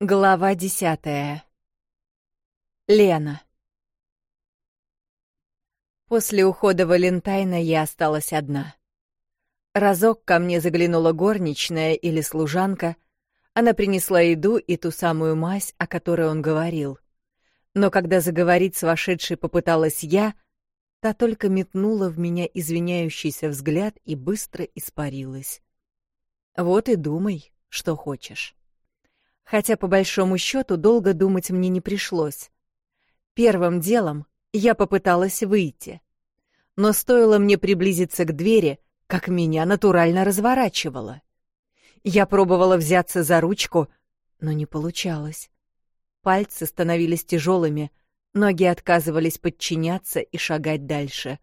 Глава десятая. Лена. После ухода Валентайна я осталась одна. Разок ко мне заглянула горничная или служанка. Она принесла еду и ту самую мазь, о которой он говорил. Но когда заговорить с вошедшей попыталась я, та только метнула в меня извиняющийся взгляд и быстро испарилась. Вот и думай, что хочешь хотя по большому счету долго думать мне не пришлось. Первым делом я попыталась выйти. Но стоило мне приблизиться к двери, как меня натурально разворачивало. Я пробовала взяться за ручку, но не получалось. Пальцы становились тяжелыми, ноги отказывались подчиняться и шагать дальше.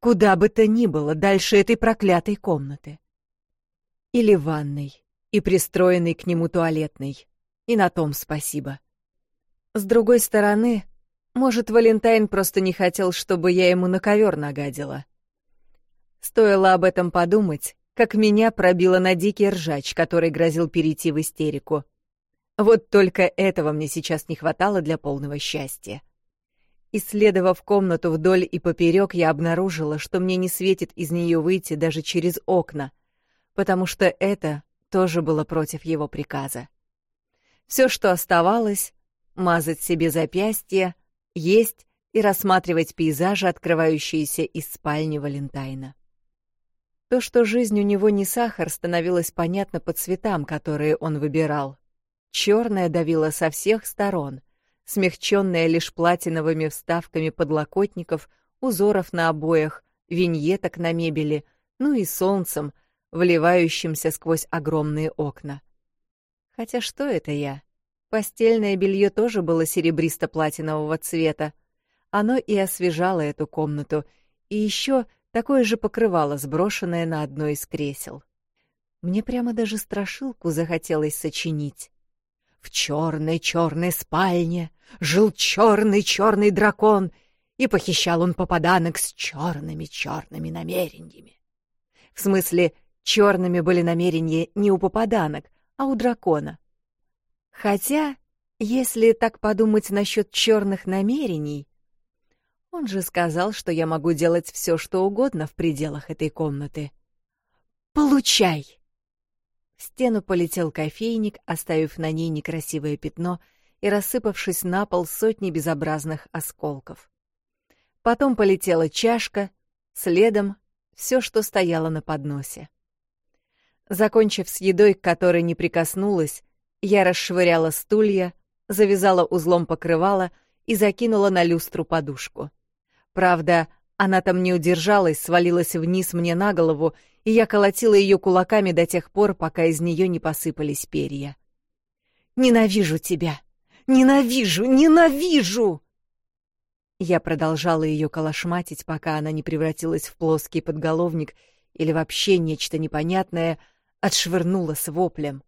Куда бы то ни было, дальше этой проклятой комнаты. Или ванной и пристроенный к нему туалетный. И на том спасибо. С другой стороны, может, Валентайн просто не хотел, чтобы я ему на ковер нагадила. Стоило об этом подумать, как меня пробило на дикий ржач, который грозил перейти в истерику. Вот только этого мне сейчас не хватало для полного счастья. Исследовав комнату вдоль и поперек, я обнаружила, что мне не светит из нее выйти даже через окна, потому что это тоже было против его приказа. Все, что оставалось — мазать себе запястье, есть и рассматривать пейзажи, открывающиеся из спальни Валентайна. То, что жизнь у него не сахар, становилось понятно по цветам, которые он выбирал. Черное давило со всех сторон, смягченное лишь платиновыми вставками подлокотников, узоров на обоях, виньеток на мебели, ну и солнцем — вливающимся сквозь огромные окна. Хотя что это я? Постельное белье тоже было серебристо-платинового цвета. Оно и освежало эту комнату, и еще такое же покрывало, сброшенное на одно из кресел. Мне прямо даже страшилку захотелось сочинить. В черной черной спальне жил черный черный дракон, и похищал он попаданок с черными черными намерениями. В смысле, Черными были намерения не у попаданок, а у дракона. Хотя, если так подумать насчет черных намерений, он же сказал, что я могу делать все, что угодно в пределах этой комнаты. «Получай!» В стену полетел кофейник, оставив на ней некрасивое пятно и рассыпавшись на пол сотни безобразных осколков. Потом полетела чашка, следом — все, что стояло на подносе. Закончив с едой, к которой не прикоснулась, я расшвыряла стулья, завязала узлом покрывало и закинула на люстру подушку. Правда, она там не удержалась, свалилась вниз мне на голову, и я колотила ее кулаками до тех пор, пока из нее не посыпались перья. «Ненавижу тебя! Ненавижу! Ненавижу!» Я продолжала ее колошматить, пока она не превратилась в плоский подголовник или вообще нечто непонятное — отшвырнула с воплем.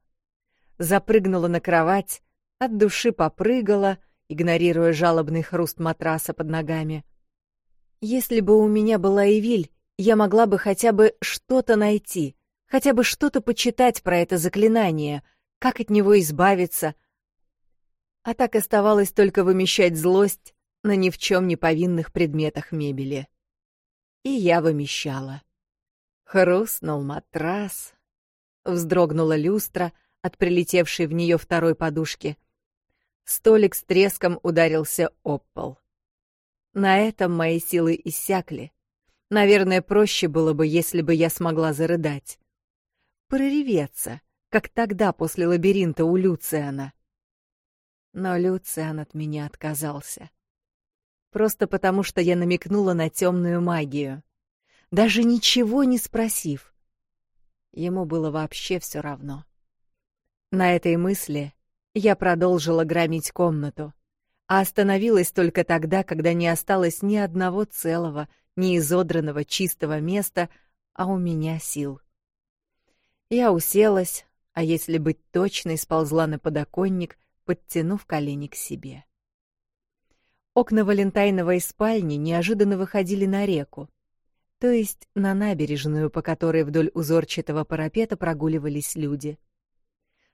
Запрыгнула на кровать, от души попрыгала, игнорируя жалобный хруст матраса под ногами. Если бы у меня была Эвиль, я могла бы хотя бы что-то найти, хотя бы что-то почитать про это заклинание, как от него избавиться. А так оставалось только вымещать злость на ни в чем не повинных предметах мебели. И я вымещала. Хрустнул матрас, вздрогнула люстра от прилетевшей в нее второй подушки. Столик с треском ударился об пол. На этом мои силы иссякли. Наверное, проще было бы, если бы я смогла зарыдать. Прореветься, как тогда после лабиринта у Люциана. Но Люциан от меня отказался. Просто потому, что я намекнула на темную магию. Даже ничего не спросив. Ему было вообще все равно. На этой мысли я продолжила громить комнату, а остановилась только тогда, когда не осталось ни одного целого, ни изодранного чистого места, а у меня сил. Я уселась, а если быть точной, сползла на подоконник, подтянув колени к себе. Окна Валентайновой спальни неожиданно выходили на реку, то есть на набережную, по которой вдоль узорчатого парапета прогуливались люди.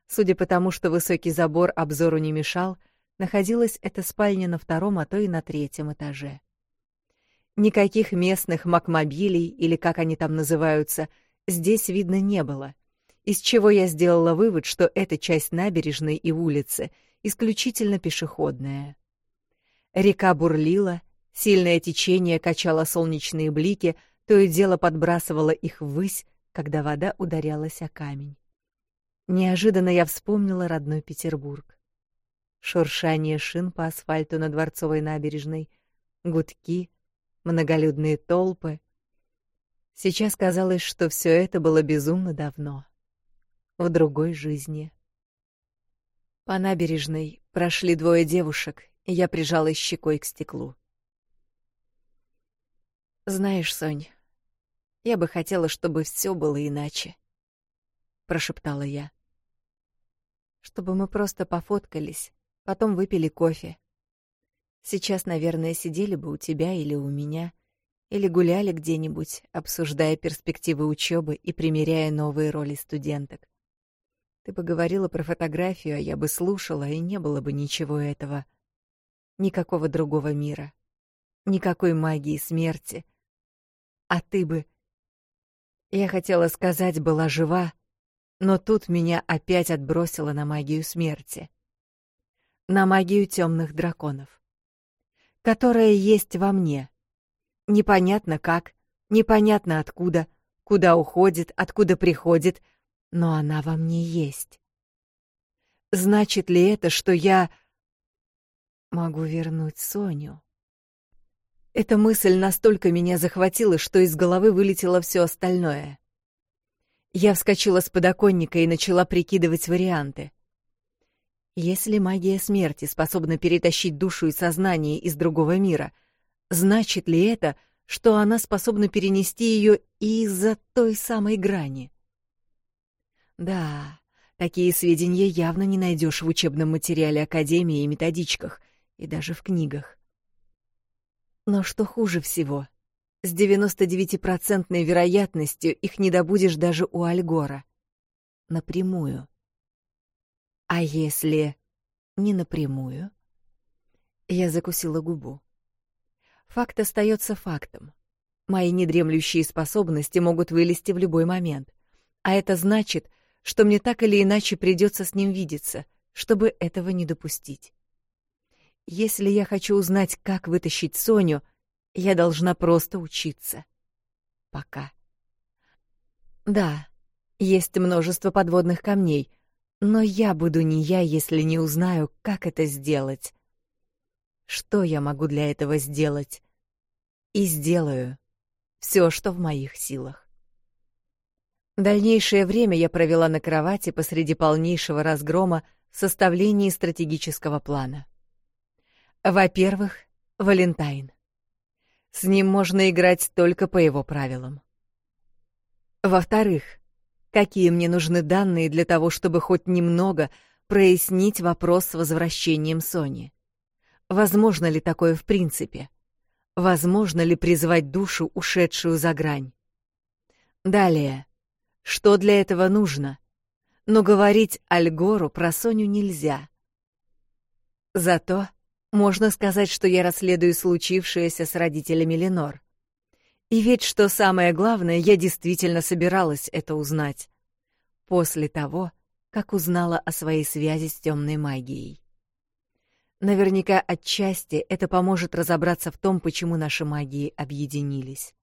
Судя по тому, что высокий забор обзору не мешал, находилась эта спальня на втором, а то и на третьем этаже. Никаких местных макмобилей, или как они там называются, здесь видно не было, из чего я сделала вывод, что эта часть набережной и улицы исключительно пешеходная. Река бурлила, сильное течение качало солнечные блики — то и дело подбрасывала их ввысь, когда вода ударялась о камень. Неожиданно я вспомнила родной Петербург. Шуршание шин по асфальту на Дворцовой набережной, гудки, многолюдные толпы. Сейчас казалось, что все это было безумно давно, в другой жизни. По набережной прошли двое девушек, и я прижалась щекой к стеклу. Знаешь, Сонь, я бы хотела, чтобы все было иначе, прошептала я. Чтобы мы просто пофоткались, потом выпили кофе. Сейчас, наверное, сидели бы у тебя или у меня, или гуляли где-нибудь, обсуждая перспективы учебы и примеряя новые роли студенток. Ты бы говорила про фотографию, а я бы слушала, и не было бы ничего этого. Никакого другого мира. Никакой магии смерти. А ты бы я хотела сказать, была жива, но тут меня опять отбросило на магию смерти. На магию темных драконов. Которая есть во мне. Непонятно как, непонятно откуда, куда уходит, откуда приходит, но она во мне есть. Значит ли это, что я могу вернуть Соню? Эта мысль настолько меня захватила, что из головы вылетело все остальное. Я вскочила с подоконника и начала прикидывать варианты. Если магия смерти способна перетащить душу и сознание из другого мира, значит ли это, что она способна перенести ее из-за той самой грани? Да, такие сведения явно не найдешь в учебном материале Академии и методичках, и даже в книгах. Но что хуже всего, с 99-процентной вероятностью их не добудешь даже у Альгора. Напрямую. А если не напрямую? Я закусила губу. Факт остается фактом. Мои недремлющие способности могут вылезти в любой момент. А это значит, что мне так или иначе придется с ним видеться, чтобы этого не допустить. Если я хочу узнать, как вытащить Соню, я должна просто учиться. Пока. Да, есть множество подводных камней, но я буду не я, если не узнаю, как это сделать. Что я могу для этого сделать? И сделаю все, что в моих силах. Дальнейшее время я провела на кровати посреди полнейшего разгрома в составлении стратегического плана. Во-первых, Валентайн. С ним можно играть только по его правилам. Во-вторых, какие мне нужны данные для того, чтобы хоть немного прояснить вопрос с возвращением Сони? Возможно ли такое в принципе? Возможно ли призвать душу, ушедшую за грань? Далее. Что для этого нужно? Но говорить Альгору про Соню нельзя. Зато можно сказать, что я расследую случившееся с родителями Ленор. И ведь, что самое главное, я действительно собиралась это узнать. После того, как узнала о своей связи с темной магией. Наверняка отчасти это поможет разобраться в том, почему наши магии объединились.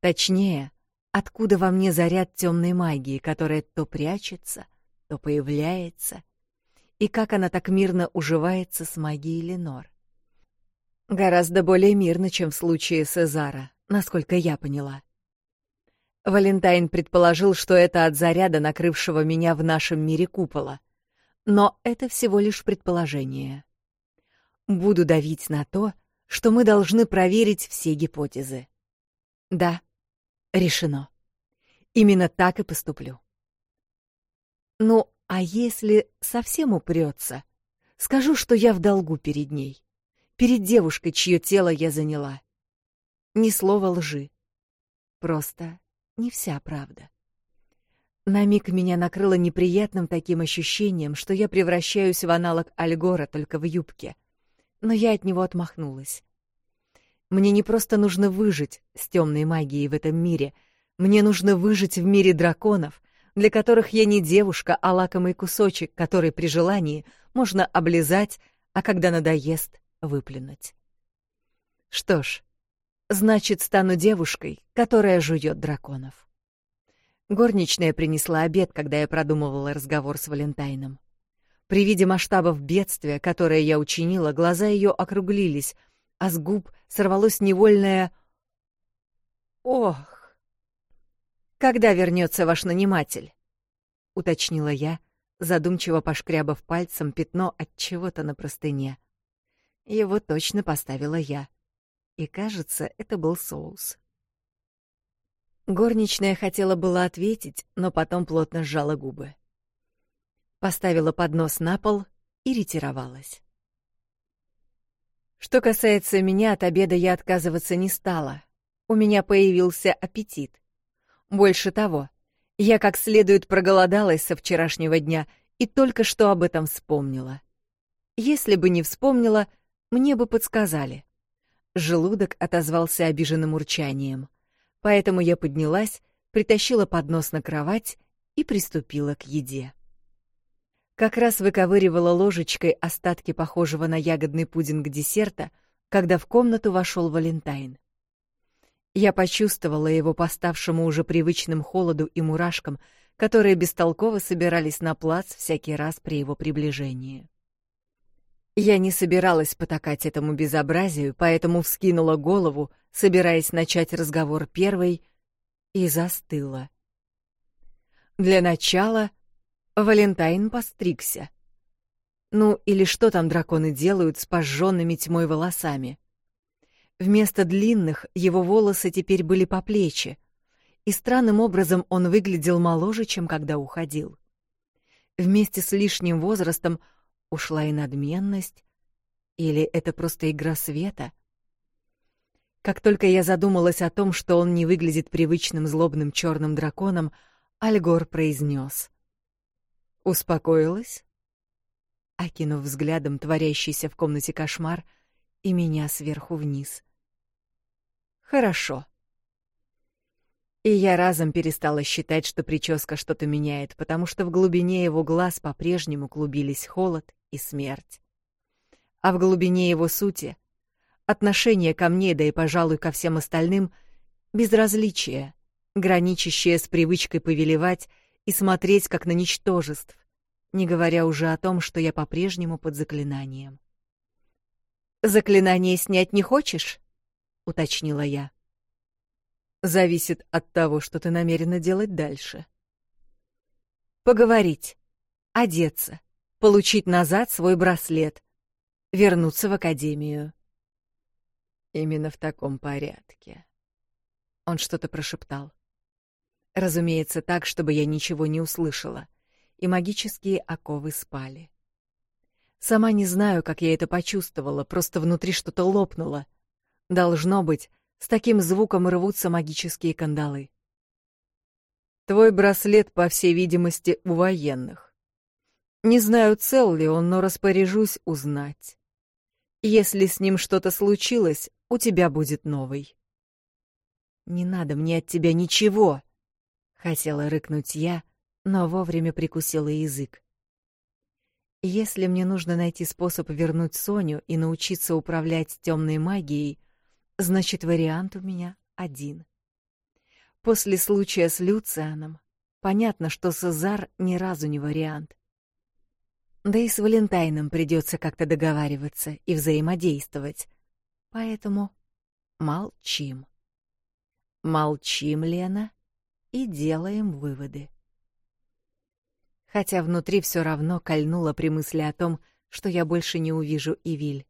Точнее, откуда во мне заряд темной магии, которая то прячется, то появляется и как она так мирно уживается с магией Ленор. Гораздо более мирно, чем в случае Сезара, насколько я поняла. Валентайн предположил, что это от заряда, накрывшего меня в нашем мире купола. Но это всего лишь предположение. Буду давить на то, что мы должны проверить все гипотезы. Да, решено. Именно так и поступлю. Ну, а если совсем упрется, скажу, что я в долгу перед ней, перед девушкой, чье тело я заняла. Ни слова лжи. Просто не вся правда. На миг меня накрыло неприятным таким ощущением, что я превращаюсь в аналог Альгора, только в юбке. Но я от него отмахнулась. Мне не просто нужно выжить с темной магией в этом мире, мне нужно выжить в мире драконов, для которых я не девушка, а лакомый кусочек, который при желании можно облизать, а когда надоест, выплюнуть. Что ж, значит, стану девушкой, которая жует драконов. Горничная принесла обед, когда я продумывала разговор с Валентайном. При виде масштабов бедствия, которое я учинила, глаза ее округлились, а с губ сорвалось невольное «Ох!» «Когда вернется ваш наниматель?» — уточнила я, задумчиво пошкрябав пальцем пятно от чего-то на простыне. Его точно поставила я. И, кажется, это был соус. Горничная хотела было ответить, но потом плотно сжала губы. Поставила поднос на пол и ретировалась. Что касается меня, от обеда я отказываться не стала. У меня появился аппетит. Больше того, я как следует проголодалась со вчерашнего дня и только что об этом вспомнила. Если бы не вспомнила, мне бы подсказали. Желудок отозвался обиженным урчанием, поэтому я поднялась, притащила поднос на кровать и приступила к еде. Как раз выковыривала ложечкой остатки похожего на ягодный пудинг десерта, когда в комнату вошел Валентайн. Я почувствовала его поставшему уже привычным холоду и мурашкам, которые бестолково собирались на плац всякий раз при его приближении. Я не собиралась потакать этому безобразию, поэтому вскинула голову, собираясь начать разговор первой, и застыла. Для начала Валентайн постригся. Ну, или что там драконы делают с пожженными тьмой волосами? Вместо длинных его волосы теперь были по плечи, и странным образом он выглядел моложе, чем когда уходил. Вместе с лишним возрастом ушла и надменность, или это просто игра света? Как только я задумалась о том, что он не выглядит привычным злобным черным драконом, Альгор произнес. «Успокоилась?» Окинув взглядом творящийся в комнате кошмар, — и меня сверху вниз. Хорошо. И я разом перестала считать, что прическа что-то меняет, потому что в глубине его глаз по-прежнему клубились холод и смерть. А в глубине его сути — отношение ко мне, да и, пожалуй, ко всем остальным — безразличие, граничащее с привычкой повелевать и смотреть как на ничтожеств, не говоря уже о том, что я по-прежнему под заклинанием. «Заклинание снять не хочешь?» — уточнила я. «Зависит от того, что ты намерена делать дальше». «Поговорить, одеться, получить назад свой браслет, вернуться в академию». «Именно в таком порядке», — он что-то прошептал. Разумеется, так, чтобы я ничего не услышала, и магические оковы спали. Сама не знаю, как я это почувствовала, просто внутри что-то лопнуло. Должно быть, с таким звуком рвутся магические кандалы. Твой браслет, по всей видимости, у военных. Не знаю, цел ли он, но распоряжусь узнать. Если с ним что-то случилось, у тебя будет новый. Не надо мне от тебя ничего, хотела рыкнуть я, но вовремя прикусила язык. Если мне нужно найти способ вернуть Соню и научиться управлять темной магией, значит, вариант у меня один. После случая с Люцианом понятно, что Сазар ни разу не вариант. Да и с Валентайном придется как-то договариваться и взаимодействовать. Поэтому молчим. Молчим, Лена, и делаем выводы хотя внутри все равно кольнуло при мысли о том, что я больше не увижу Ивиль.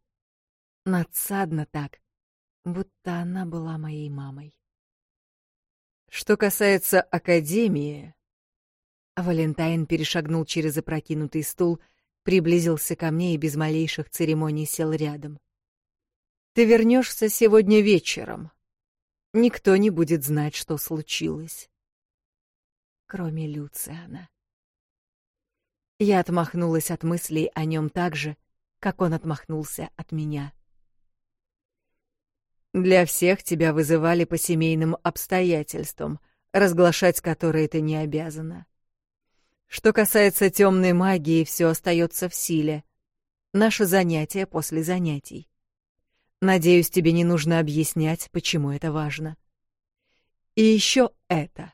Надсадно так, будто она была моей мамой. Что касается Академии... Валентайн перешагнул через опрокинутый стул, приблизился ко мне и без малейших церемоний сел рядом. «Ты вернешься сегодня вечером. Никто не будет знать, что случилось» кроме Люциана. Я отмахнулась от мыслей о нем так же, как он отмахнулся от меня. Для всех тебя вызывали по семейным обстоятельствам, разглашать которые ты не обязана. Что касается темной магии, все остается в силе. Наше занятие после занятий. Надеюсь, тебе не нужно объяснять, почему это важно. И еще это.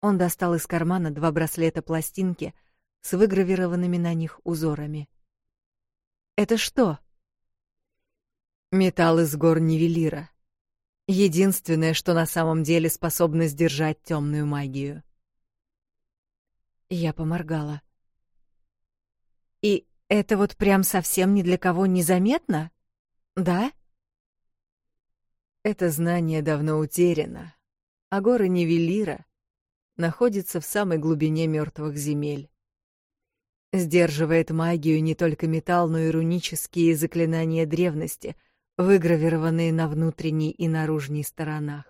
Он достал из кармана два браслета-пластинки — с выгравированными на них узорами. Это что? Металл из гор Нивелира. Единственное, что на самом деле способно сдержать темную магию. Я поморгала. И это вот прям совсем ни для кого не заметно? Да? Это знание давно утеряно, а горы Нивелира находятся в самой глубине мертвых земель сдерживает магию не только металл, но и рунические заклинания древности, выгравированные на внутренней и наружной сторонах.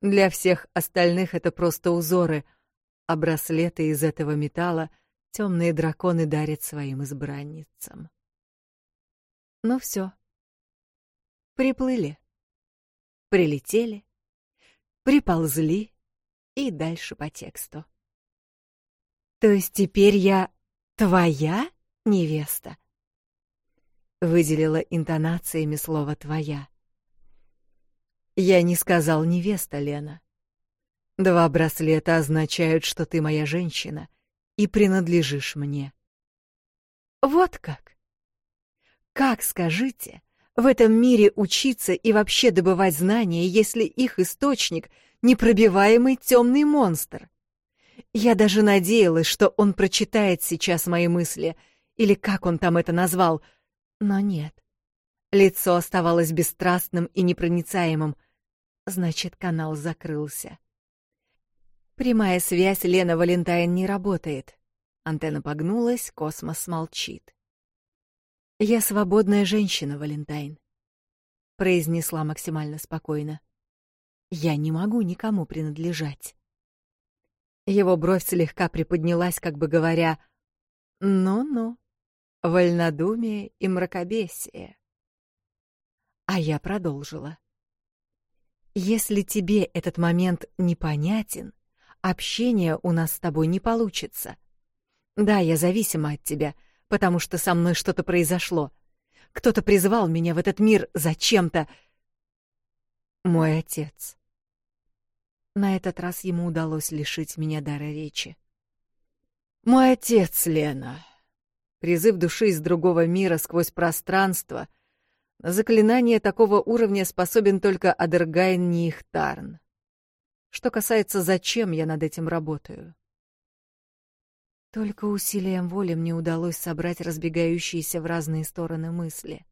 Для всех остальных это просто узоры, а браслеты из этого металла темные драконы дарят своим избранницам. Ну все. Приплыли. Прилетели. Приползли. И дальше по тексту. То есть теперь я твоя невеста? Выделила интонациями слово твоя. Я не сказал невеста, Лена. Два браслета означают, что ты моя женщина и принадлежишь мне. Вот как. Как, скажите, в этом мире учиться и вообще добывать знания, если их источник непробиваемый темный монстр? Я даже надеялась, что он прочитает сейчас мои мысли, или как он там это назвал, но нет. Лицо оставалось бесстрастным и непроницаемым. Значит, канал закрылся. Прямая связь Лена Валентайн не работает. Антенна погнулась, космос молчит. «Я свободная женщина, Валентайн», — произнесла максимально спокойно. «Я не могу никому принадлежать». Его бровь слегка приподнялась, как бы говоря «Ну-ну, вольнодумие и мракобесие». А я продолжила. «Если тебе этот момент непонятен, общение у нас с тобой не получится. Да, я зависима от тебя, потому что со мной что-то произошло. Кто-то призвал меня в этот мир зачем-то. Мой отец. На этот раз ему удалось лишить меня дара речи. «Мой отец, Лена!» Призыв души из другого мира сквозь пространство. На заклинание такого уровня способен только Адергайн Нихтарн. Что касается, зачем я над этим работаю. Только усилием воли мне удалось собрать разбегающиеся в разные стороны мысли.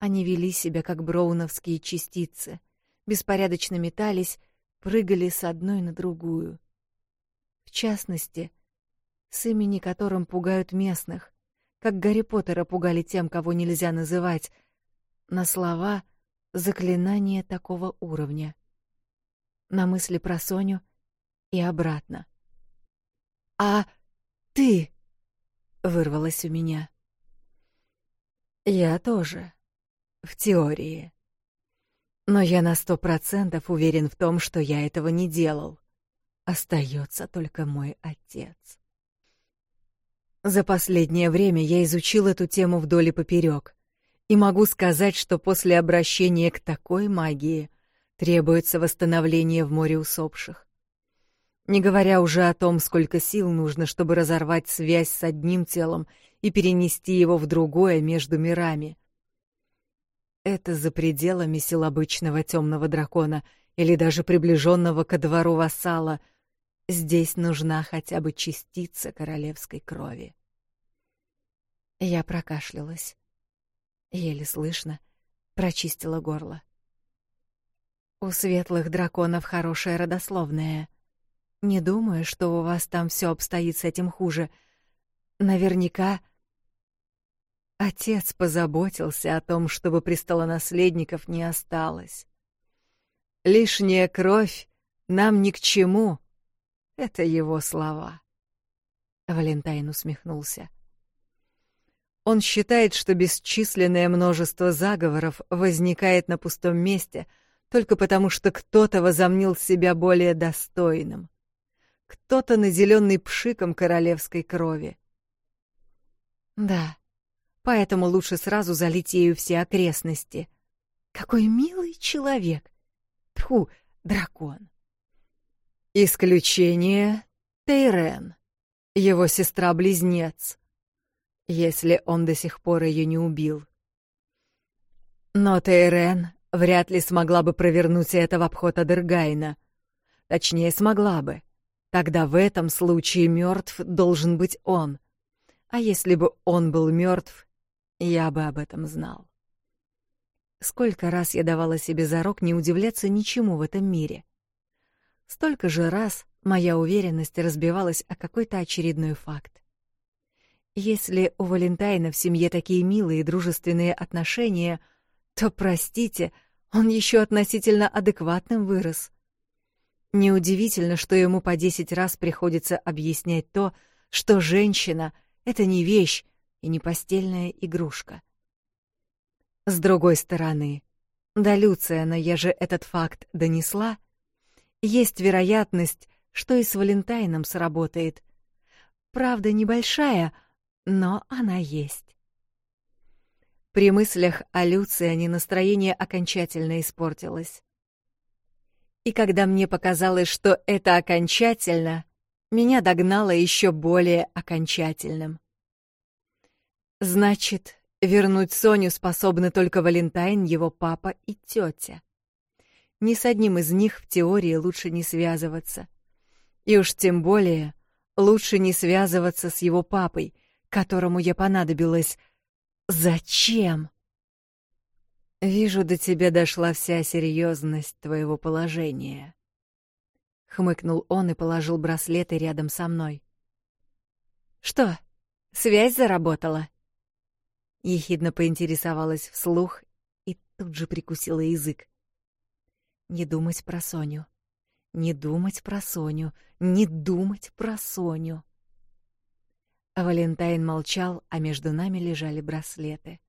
Они вели себя, как броуновские частицы, беспорядочно метались, прыгали с одной на другую. В частности, с имени которым пугают местных, как Гарри Поттера пугали тем, кого нельзя называть, на слова заклинания такого уровня. На мысли про Соню и обратно. «А ты!» — вырвалось у меня. «Я тоже. В теории», но я на сто процентов уверен в том, что я этого не делал. Остается только мой отец. За последнее время я изучил эту тему вдоль и поперек, и могу сказать, что после обращения к такой магии требуется восстановление в море усопших. Не говоря уже о том, сколько сил нужно, чтобы разорвать связь с одним телом и перенести его в другое между мирами — это за пределами сил обычного темного дракона или даже приближенного ко двору вассала. Здесь нужна хотя бы частица королевской крови. Я прокашлялась. Еле слышно, прочистила горло. У светлых драконов хорошее родословное. Не думаю, что у вас там все обстоит с этим хуже. Наверняка Отец позаботился о том, чтобы престола наследников не осталось. «Лишняя кровь нам ни к чему», — это его слова. Валентайн усмехнулся. Он считает, что бесчисленное множество заговоров возникает на пустом месте только потому, что кто-то возомнил себя более достойным. Кто-то, наделенный пшиком королевской крови. Да, поэтому лучше сразу залить ею все окрестности. Какой милый человек! Тьфу, дракон! Исключение — Тейрен, его сестра-близнец, если он до сих пор ее не убил. Но Тейрен вряд ли смогла бы провернуть это в обход Адергайна. Точнее, смогла бы. Тогда в этом случае мертв должен быть он. А если бы он был мертв, я бы об этом знал. Сколько раз я давала себе зарок не удивляться ничему в этом мире. Столько же раз моя уверенность разбивалась о какой-то очередной факт. Если у Валентайна в семье такие милые и дружественные отношения, то, простите, он еще относительно адекватным вырос. Неудивительно, что ему по десять раз приходится объяснять то, что женщина — это не вещь и не постельная игрушка. С другой стороны, до Люциана я же этот факт донесла, есть вероятность, что и с Валентайном сработает. Правда, небольшая, но она есть. При мыслях о Люциане настроение окончательно испортилось. И когда мне показалось, что это окончательно, меня догнало еще более окончательным. Значит, вернуть Соню способны только Валентайн, его папа и тетя. Ни с одним из них в теории лучше не связываться. И уж тем более лучше не связываться с его папой, которому я понадобилась. Зачем? Вижу, до тебя дошла вся серьезность твоего положения. Хмыкнул он и положил браслеты рядом со мной. Что? Связь заработала? ехидно поинтересовалась вслух и тут же прикусила язык. Не думать про Соню. Не думать про Соню, не думать про Соню. Валентайн молчал, а между нами лежали браслеты.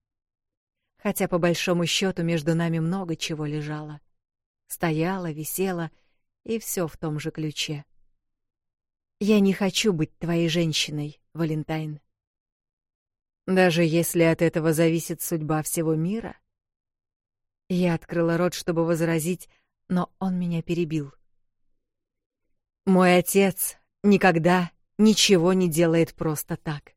Хотя по большому счету между нами много чего лежало. Стояло, висело и все в том же ключе. Я не хочу быть твоей женщиной, Валентайн. Даже если от этого зависит судьба всего мира? Я открыла рот, чтобы возразить, но он меня перебил. Мой отец никогда ничего не делает просто так.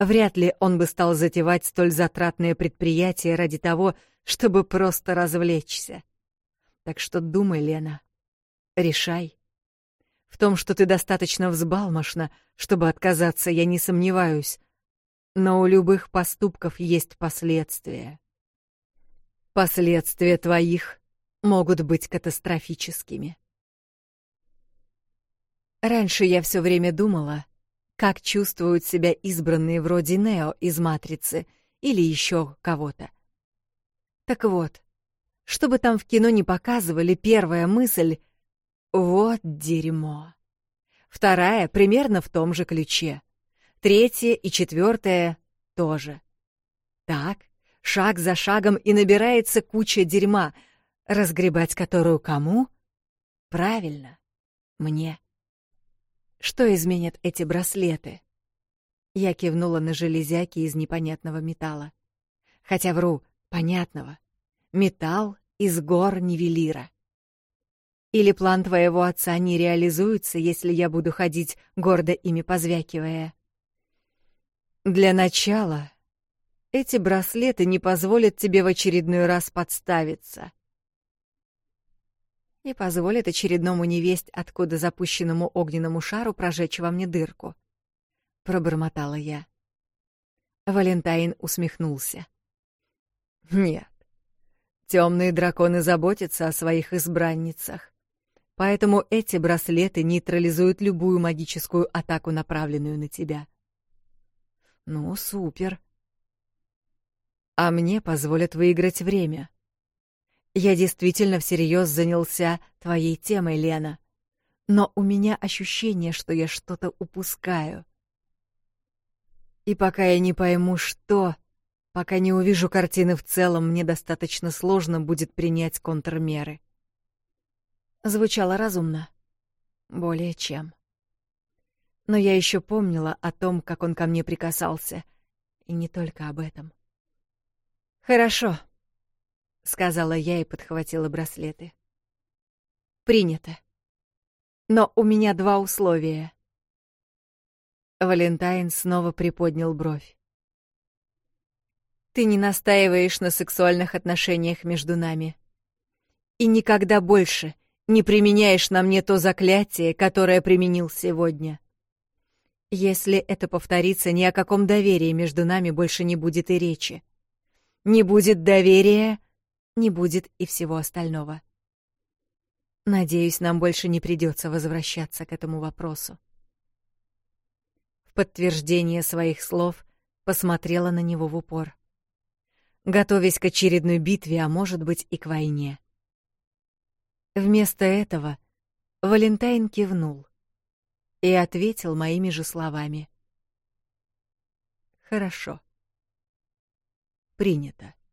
Вряд ли он бы стал затевать столь затратное предприятие ради того, чтобы просто развлечься. Так что думай, Лена. Решай. В том, что ты достаточно взбалмошна, чтобы отказаться, я не сомневаюсь, но у любых поступков есть последствия. Последствия твоих могут быть катастрофическими. Раньше я все время думала, как чувствуют себя избранные вроде Нео из «Матрицы» или еще кого-то. Так вот, что бы там в кино не показывали, первая мысль — вот дерьмо. Вторая примерно в том же ключе третье и четвертое тоже. Так, шаг за шагом и набирается куча дерьма, разгребать которую кому? Правильно, мне. Что изменят эти браслеты? Я кивнула на железяки из непонятного металла. Хотя вру, понятного. Металл из гор Нивелира. Или план твоего отца не реализуется, если я буду ходить, гордо ими позвякивая? Для начала эти браслеты не позволят тебе в очередной раз подставиться. не позволят очередному невесть, откуда запущенному огненному шару прожечь во мне дырку. Пробормотала я. Валентайн усмехнулся. Нет. Темные драконы заботятся о своих избранницах. Поэтому эти браслеты нейтрализуют любую магическую атаку, направленную на тебя. Ну, супер. А мне позволят выиграть время. Я действительно всерьез занялся твоей темой, Лена. Но у меня ощущение, что я что-то упускаю. И пока я не пойму, что, пока не увижу картины в целом, мне достаточно сложно будет принять контрмеры. Звучало разумно. Более чем но я еще помнила о том, как он ко мне прикасался, и не только об этом. «Хорошо», — сказала я и подхватила браслеты. «Принято. Но у меня два условия». Валентайн снова приподнял бровь. «Ты не настаиваешь на сексуальных отношениях между нами. И никогда больше не применяешь на мне то заклятие, которое применил сегодня». Если это повторится, ни о каком доверии между нами больше не будет и речи. Не будет доверия, не будет и всего остального. Надеюсь, нам больше не придется возвращаться к этому вопросу. В подтверждение своих слов посмотрела на него в упор, готовясь к очередной битве, а может быть и к войне. Вместо этого Валентайн кивнул — и ответил моими же словами. Хорошо. Принято.